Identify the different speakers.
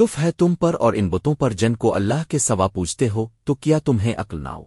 Speaker 1: تف ہے تم پر اور ان بتوں پر جن کو اللہ کے سوا پوچھتے ہو، تو کیا تمہیں عقل نہ ہو؟